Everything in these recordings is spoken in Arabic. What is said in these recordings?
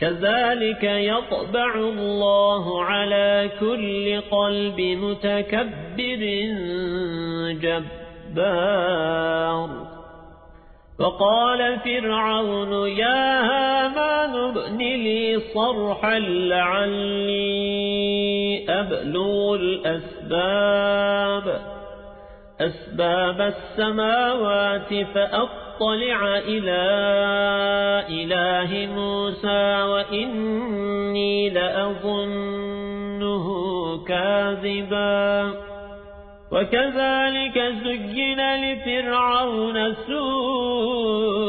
كذلك يطبع الله على كل قلب متكبر جبار. وقال فرعون يا هامان ابن لي صرحا لعلي أبلغ الأسباب. أسباب السماوات فأطلع إلى إله موسى وإني لأظنه كاذبا. وكذلك زجن لفرعون سوء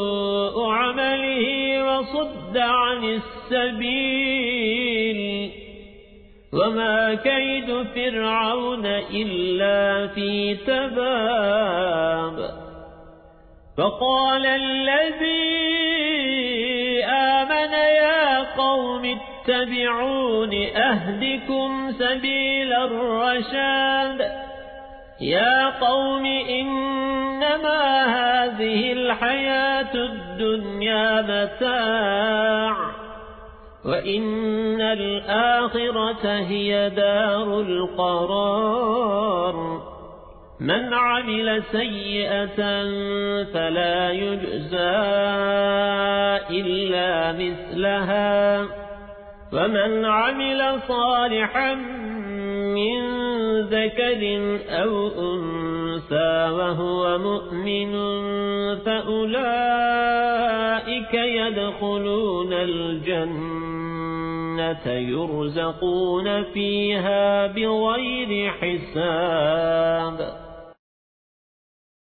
عمله وصد عن السبيل. وما كيد فرعون إلا في تباب فقال الذي آمن يا قوم اتبعون أهدكم سبيل الرشاد يا قوم إنما هذه الحياة الدنيا متاع وإن الآخرة هي دار القرار من عمل سيئة فلا يجزى إلا مثلها ومن عمل صالحا من ذكر أو أنثى وهو مؤمن فأولئك يدخلون الجنة يرزقون فيها بغير حساب.